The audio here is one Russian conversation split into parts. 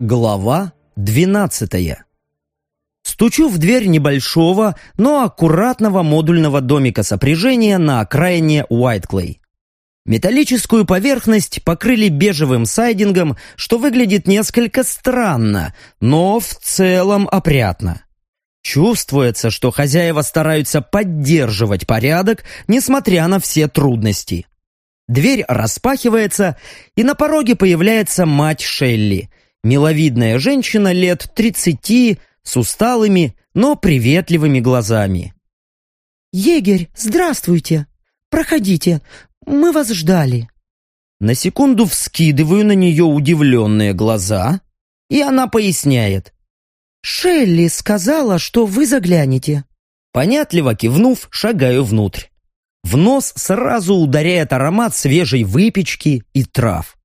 Глава двенадцатая Стучу в дверь небольшого, но аккуратного модульного домика сопряжения на окраине Уайтклей. Металлическую поверхность покрыли бежевым сайдингом, что выглядит несколько странно, но в целом опрятно. Чувствуется, что хозяева стараются поддерживать порядок, несмотря на все трудности. Дверь распахивается, и на пороге появляется мать Шелли, миловидная женщина лет тридцати, с усталыми, но приветливыми глазами. «Егерь, здравствуйте! Проходите, мы вас ждали». На секунду вскидываю на нее удивленные глаза, и она поясняет. «Шелли сказала, что вы заглянете». Понятливо кивнув, шагаю внутрь. В нос сразу ударяет аромат свежей выпечки и трав.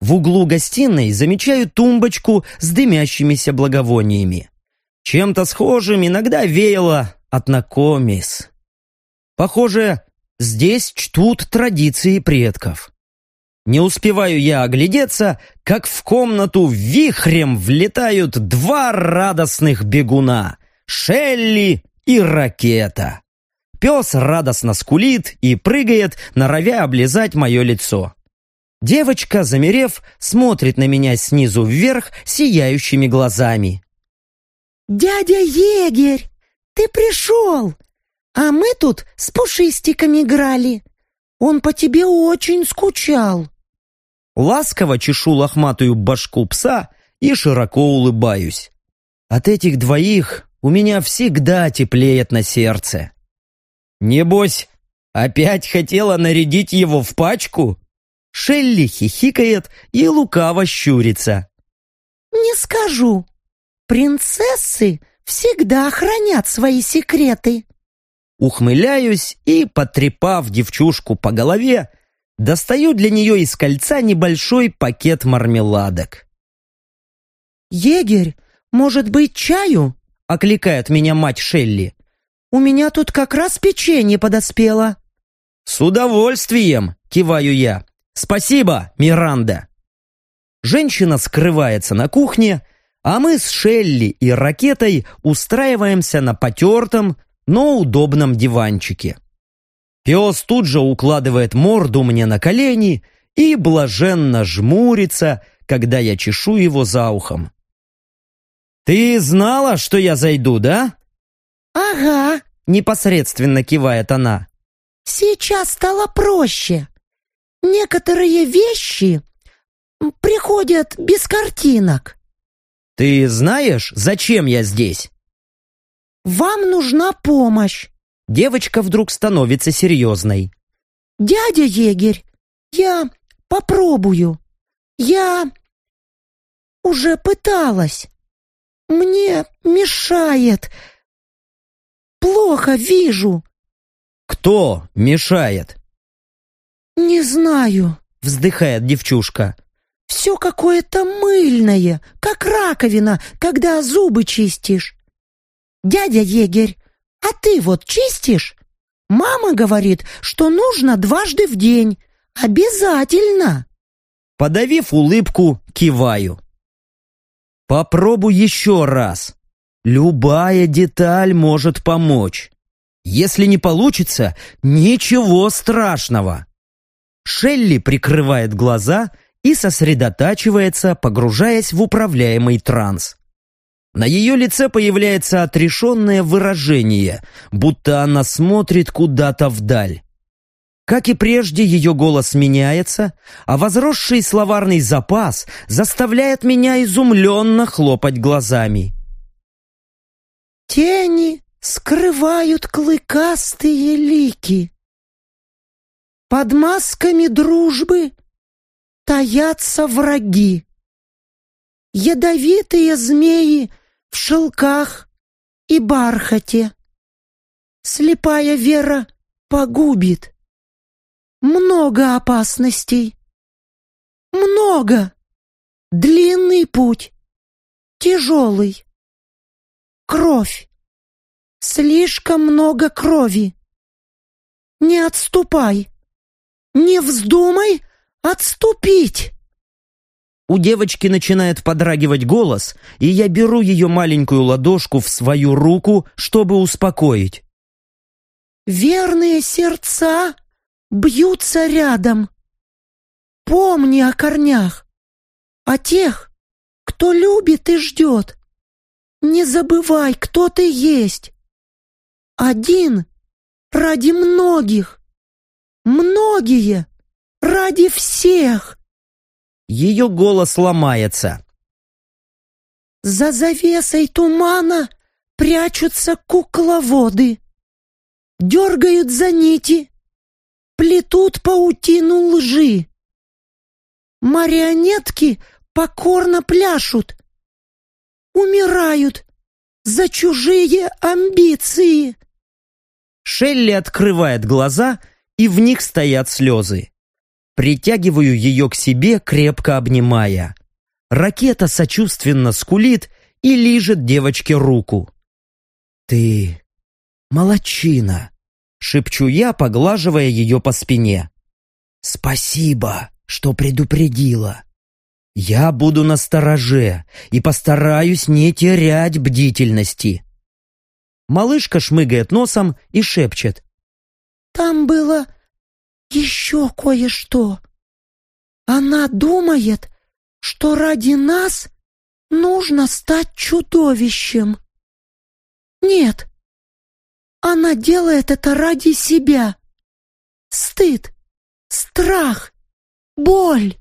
В углу гостиной замечаю тумбочку с дымящимися благовониями. Чем-то схожим иногда веяло от накомис. Похоже, здесь чтут традиции предков. Не успеваю я оглядеться, как в комнату вихрем влетают два радостных бегуна — Шелли и Ракета. Пес радостно скулит и прыгает, норовя облизать мое лицо. Девочка, замерев, смотрит на меня снизу вверх сияющими глазами. «Дядя егерь, ты пришел! А мы тут с пушистиками играли. Он по тебе очень скучал». Ласково чешу лохматую башку пса и широко улыбаюсь. От этих двоих у меня всегда теплеет на сердце. Небось, опять хотела нарядить его в пачку? Шелли хихикает и лукаво щурится. «Не скажу. Принцессы всегда хранят свои секреты. Ухмыляюсь и, потрепав девчушку по голове, достаю для нее из кольца небольшой пакет мармеладок. «Егерь, может быть, чаю?» — окликает меня мать Шелли. «У меня тут как раз печенье подоспело». «С удовольствием!» — киваю я. «Спасибо, Миранда!» Женщина скрывается на кухне, а мы с Шелли и Ракетой устраиваемся на потертом, но удобном диванчике. Пес тут же укладывает морду мне на колени и блаженно жмурится, когда я чешу его за ухом. «Ты знала, что я зайду, да?» «Ага», — непосредственно кивает она. «Сейчас стало проще. Некоторые вещи приходят без картинок». «Ты знаешь, зачем я здесь?» «Вам нужна помощь!» Девочка вдруг становится серьезной. «Дядя егерь, я попробую. Я уже пыталась. Мне мешает. Плохо вижу». «Кто мешает?» «Не знаю», — вздыхает девчушка. Все какое-то мыльное, как раковина, когда зубы чистишь. Дядя егерь, а ты вот чистишь? Мама говорит, что нужно дважды в день. Обязательно. Подавив улыбку, киваю. Попробуй еще раз. Любая деталь может помочь. Если не получится, ничего страшного. Шелли прикрывает глаза и сосредотачивается, погружаясь в управляемый транс. На ее лице появляется отрешенное выражение, будто она смотрит куда-то вдаль. Как и прежде, ее голос меняется, а возросший словарный запас заставляет меня изумленно хлопать глазами. «Тени скрывают клыкастые лики. Под масками дружбы таятся враги. Ядовитые змеи в шелках и бархате. Слепая вера погубит. Много опасностей. Много. Длинный путь. Тяжелый. Кровь. Слишком много крови. Не отступай. Не вздумай Отступить!» У девочки начинает подрагивать голос, и я беру ее маленькую ладошку в свою руку, чтобы успокоить. «Верные сердца бьются рядом. Помни о корнях, о тех, кто любит и ждет. Не забывай, кто ты есть. Один ради многих, многие ради всех. Ее голос ломается. За завесой тумана прячутся кукловоды. Дергают за нити, плетут паутину лжи. Марионетки покорно пляшут, умирают за чужие амбиции. Шелли открывает глаза, и в них стоят слезы. Притягиваю ее к себе, крепко обнимая. Ракета сочувственно скулит и лижет девочке руку. «Ты молочина!» — шепчу я, поглаживая ее по спине. «Спасибо, что предупредила. Я буду на стороже и постараюсь не терять бдительности». Малышка шмыгает носом и шепчет. «Там было еще кое-что. Она думает, что ради нас нужно стать чудовищем. Нет, она делает это ради себя. Стыд, страх, боль,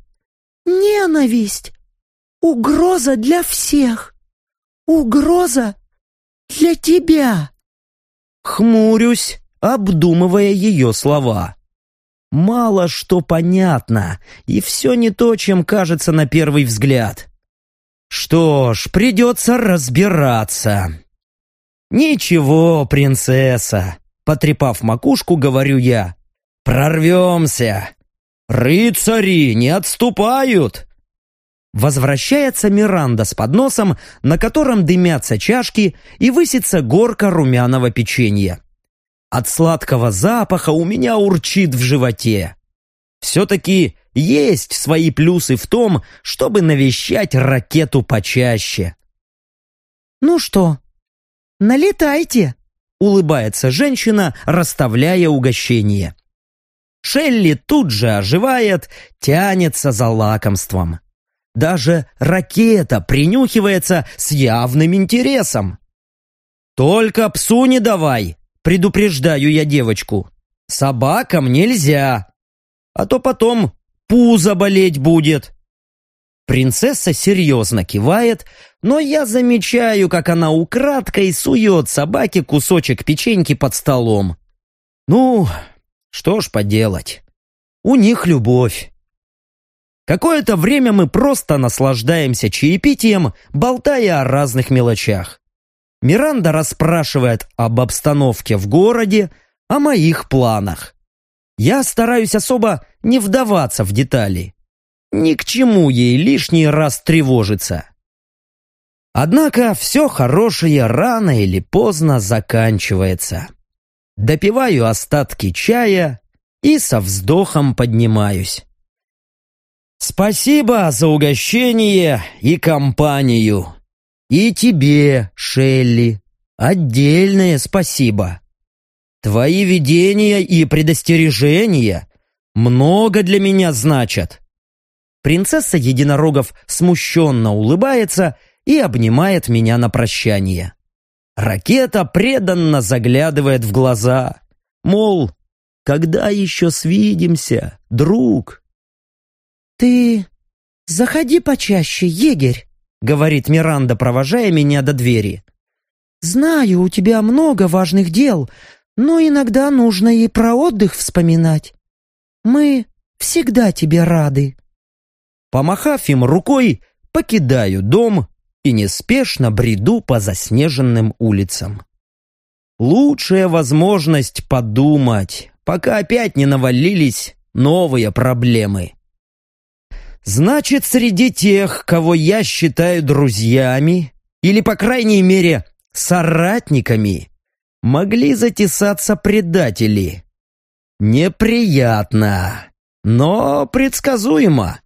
ненависть, угроза для всех, угроза для тебя. Хмурюсь, обдумывая ее слова. Мало что понятно, и все не то, чем кажется на первый взгляд. Что ж, придется разбираться. «Ничего, принцесса», — потрепав макушку, говорю я. «Прорвемся! Рыцари не отступают!» Возвращается Миранда с подносом, на котором дымятся чашки и высится горка румяного печенья. От сладкого запаха у меня урчит в животе. Все-таки есть свои плюсы в том, чтобы навещать ракету почаще. «Ну что, налетайте!» — улыбается женщина, расставляя угощение. Шелли тут же оживает, тянется за лакомством. Даже ракета принюхивается с явным интересом. «Только псу не давай!» Предупреждаю я девочку. Собакам нельзя. А то потом пузо болеть будет. Принцесса серьезно кивает, но я замечаю, как она украдкой сует собаке кусочек печеньки под столом. Ну, что ж поделать. У них любовь. Какое-то время мы просто наслаждаемся чаепитием, болтая о разных мелочах. Миранда расспрашивает об обстановке в городе, о моих планах. Я стараюсь особо не вдаваться в детали. Ни к чему ей лишний раз тревожиться. Однако все хорошее рано или поздно заканчивается. Допиваю остатки чая и со вздохом поднимаюсь. Спасибо за угощение и компанию. И тебе, Шелли, отдельное спасибо. Твои видения и предостережения много для меня значат. Принцесса Единорогов смущенно улыбается и обнимает меня на прощание. Ракета преданно заглядывает в глаза. Мол, когда еще свидимся, друг? Ты заходи почаще, егерь. — говорит Миранда, провожая меня до двери. «Знаю, у тебя много важных дел, но иногда нужно и про отдых вспоминать. Мы всегда тебе рады». Помахав им рукой, покидаю дом и неспешно бреду по заснеженным улицам. Лучшая возможность подумать, пока опять не навалились новые проблемы. Значит, среди тех, кого я считаю друзьями, или, по крайней мере, соратниками, могли затесаться предатели. Неприятно, но предсказуемо.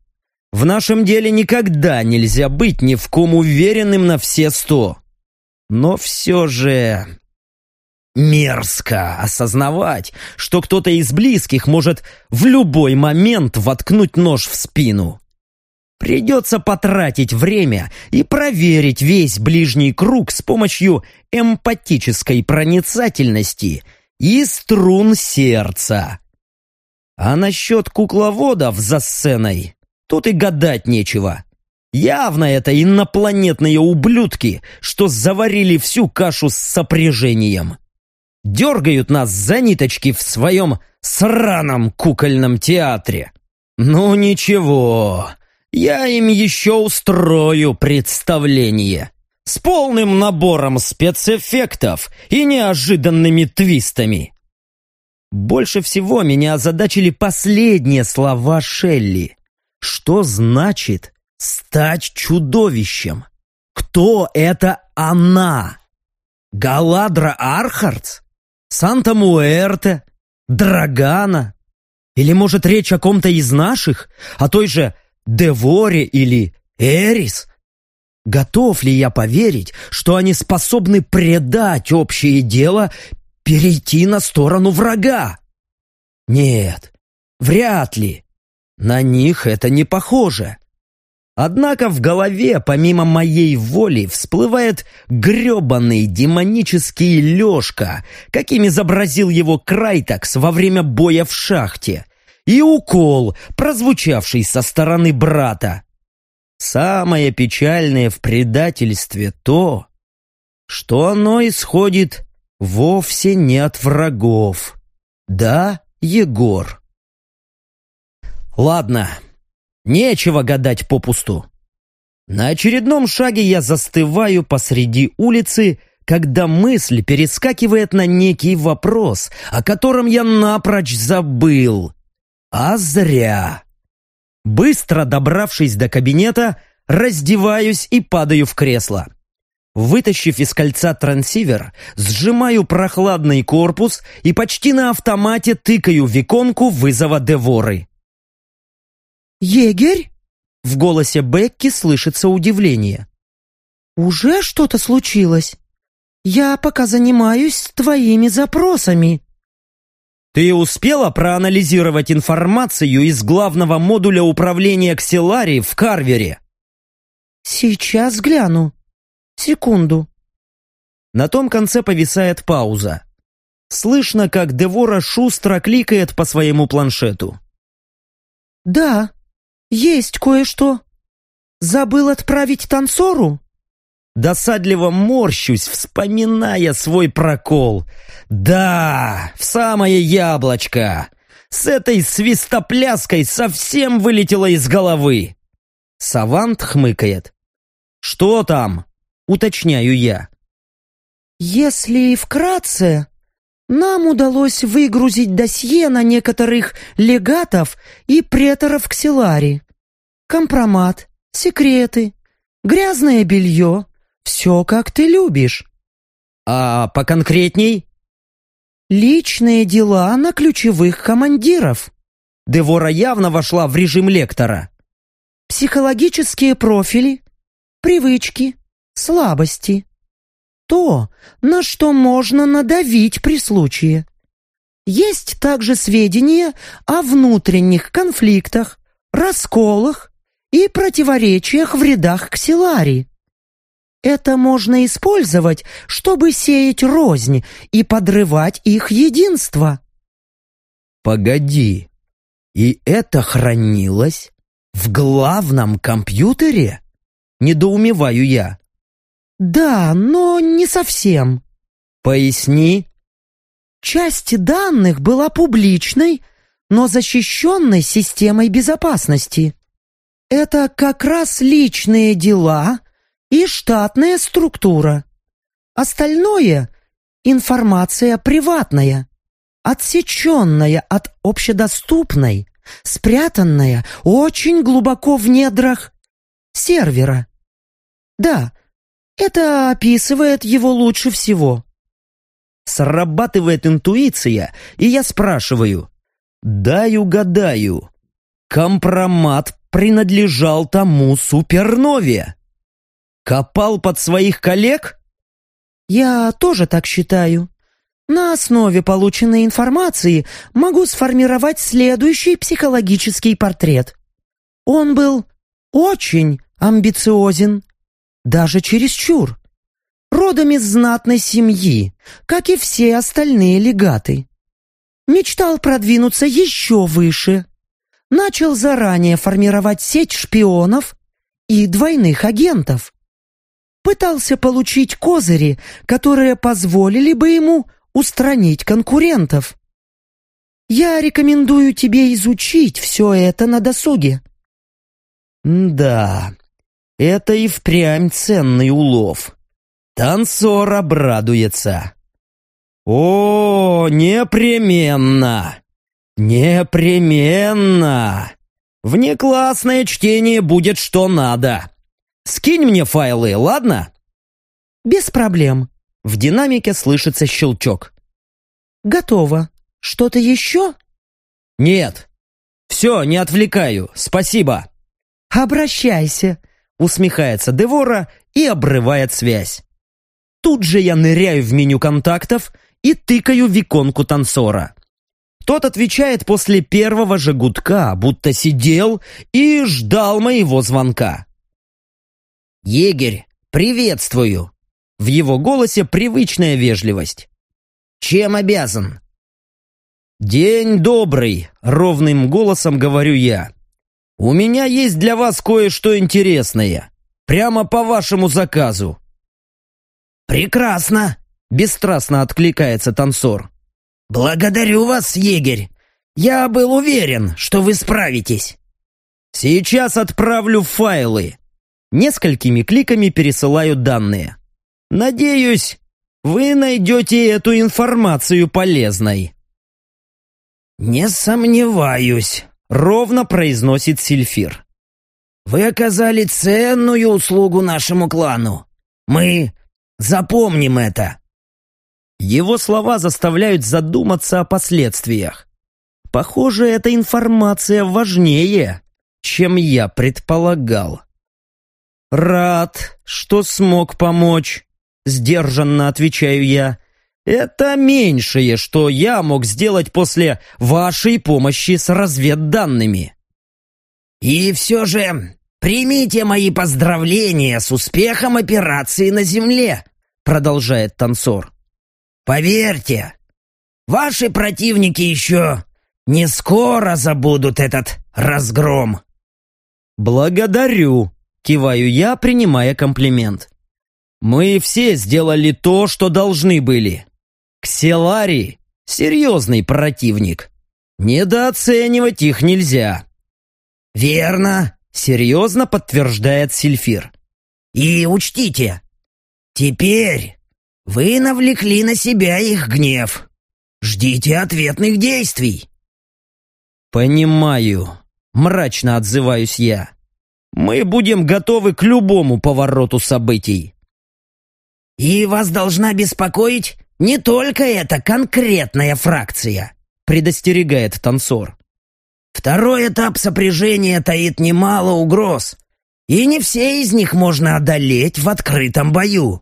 В нашем деле никогда нельзя быть ни в ком уверенным на все сто. Но все же... Мерзко осознавать, что кто-то из близких может в любой момент воткнуть нож в спину. Придется потратить время и проверить весь ближний круг с помощью эмпатической проницательности и струн сердца. А насчет кукловодов за сценой тут и гадать нечего. Явно это инопланетные ублюдки, что заварили всю кашу с сопряжением дергают нас за ниточки в своем сраном кукольном театре. Ну ничего, я им еще устрою представление. С полным набором спецэффектов и неожиданными твистами. Больше всего меня озадачили последние слова Шелли. Что значит стать чудовищем? Кто это она? Галадра Архардс? Санта-Муэрте, Драгана? Или, может, речь о ком-то из наших, о той же Деворе или Эрис? Готов ли я поверить, что они способны предать общее дело, перейти на сторону врага? Нет, вряд ли. На них это не похоже. Однако в голове, помимо моей воли, всплывает гребаный демонический Лешка, каким изобразил его Крайтакс во время боя в шахте, и укол, прозвучавший со стороны брата. Самое печальное в предательстве то, что оно исходит вовсе не от врагов. Да, Егор? Ладно, Нечего гадать попусту. На очередном шаге я застываю посреди улицы, когда мысль перескакивает на некий вопрос, о котором я напрочь забыл. А зря. Быстро добравшись до кабинета, раздеваюсь и падаю в кресло. Вытащив из кольца трансивер, сжимаю прохладный корпус и почти на автомате тыкаю в иконку вызова Деворы. «Егерь?» В голосе Бекки слышится удивление. «Уже что-то случилось? Я пока занимаюсь твоими запросами». «Ты успела проанализировать информацию из главного модуля управления Кселари в Карвере?» «Сейчас гляну. Секунду». На том конце повисает пауза. Слышно, как Девора шустро кликает по своему планшету. «Да, «Есть кое-что. Забыл отправить танцору?» Досадливо морщусь, вспоминая свой прокол. «Да, в самое яблочко! С этой свистопляской совсем вылетело из головы!» Савант хмыкает. «Что там?» — уточняю я. «Если вкратце, нам удалось выгрузить досье на некоторых легатов и преторов Ксилари. Компромат, секреты, грязное белье. Все, как ты любишь. А поконкретней? Личные дела на ключевых командиров. Девора явно вошла в режим лектора. Психологические профили, привычки, слабости то, на что можно надавить при случае. Есть также сведения о внутренних конфликтах, расколах и противоречиях в рядах ксилари. Это можно использовать, чтобы сеять рознь и подрывать их единство. Погоди, и это хранилось в главном компьютере? Недоумеваю я. Да, но не совсем. Поясни. Часть данных была публичной, но защищенной системой безопасности. Это как раз личные дела и штатная структура. Остальное — информация приватная, отсеченная от общедоступной, спрятанная очень глубоко в недрах сервера. Да, это описывает его лучше всего. Срабатывает интуиция, и я спрашиваю. Дай угадаю. Компромат принадлежал тому супернове. Копал под своих коллег? Я тоже так считаю. На основе полученной информации могу сформировать следующий психологический портрет. Он был очень амбициозен, даже чересчур. Родом из знатной семьи, как и все остальные легаты. Мечтал продвинуться еще выше. Начал заранее формировать сеть шпионов и двойных агентов. Пытался получить козыри, которые позволили бы ему устранить конкурентов. Я рекомендую тебе изучить все это на досуге. Да, это и впрямь ценный улов. Танцор обрадуется. О, непременно! Непременно! Внеклассное чтение будет что надо. Скинь мне файлы, ладно? Без проблем. В динамике слышится щелчок. Готово. Что-то еще? Нет. Все, не отвлекаю. Спасибо. Обращайся, усмехается Девора и обрывает связь. Тут же я ныряю в меню контактов и тыкаю в иконку танцора. Тот отвечает после первого же гудка, будто сидел и ждал моего звонка. «Егерь, приветствую!» В его голосе привычная вежливость. «Чем обязан?» «День добрый!» — ровным голосом говорю я. «У меня есть для вас кое-что интересное. Прямо по вашему заказу». «Прекрасно!» — бесстрастно откликается танцор. «Благодарю вас, егерь! Я был уверен, что вы справитесь!» «Сейчас отправлю файлы!» Несколькими кликами пересылаю данные. «Надеюсь, вы найдете эту информацию полезной». «Не сомневаюсь», — ровно произносит Сильфир. «Вы оказали ценную услугу нашему клану. Мы запомним это». Его слова заставляют задуматься о последствиях. Похоже, эта информация важнее, чем я предполагал. «Рад, что смог помочь», — сдержанно отвечаю я. «Это меньшее, что я мог сделать после вашей помощи с разведданными». «И все же примите мои поздравления с успехом операции на Земле», — продолжает танцор. Поверьте, ваши противники еще не скоро забудут этот разгром. Благодарю, киваю я, принимая комплимент. Мы все сделали то, что должны были. Кселари — серьезный противник. Недооценивать их нельзя. Верно, серьезно подтверждает Сильфир. И учтите, теперь вы навлекли на себя их гнев. Ждите ответных действий. Понимаю. Мрачно отзываюсь я. Мы будем готовы к любому повороту событий. И вас должна беспокоить не только эта конкретная фракция, предостерегает танцор. Второй этап сопряжения таит немало угроз, и не все из них можно одолеть в открытом бою.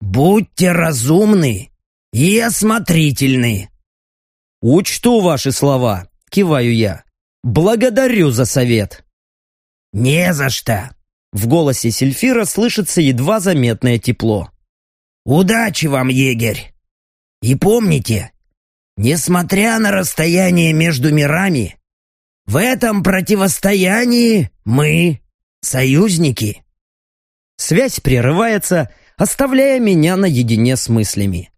«Будьте разумны и осмотрительны!» «Учту ваши слова», — киваю я. «Благодарю за совет». «Не за что!» В голосе Сильфира слышится едва заметное тепло. «Удачи вам, егерь! И помните, несмотря на расстояние между мирами, в этом противостоянии мы союзники». Связь прерывается, оставляя меня наедине с мыслями.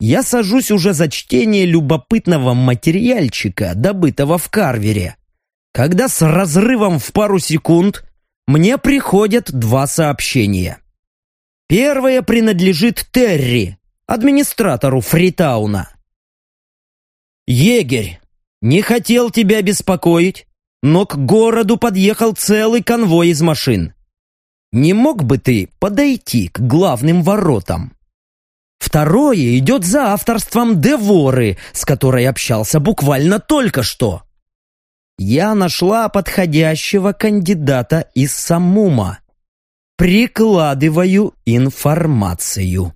Я сажусь уже за чтение любопытного материальчика, добытого в карвере, когда с разрывом в пару секунд мне приходят два сообщения. Первое принадлежит Терри, администратору Фритауна. «Егерь, не хотел тебя беспокоить, но к городу подъехал целый конвой из машин. Не мог бы ты подойти к главным воротам? Второе идет за авторством Деворы, с которой общался буквально только что. Я нашла подходящего кандидата из Самума. Прикладываю информацию.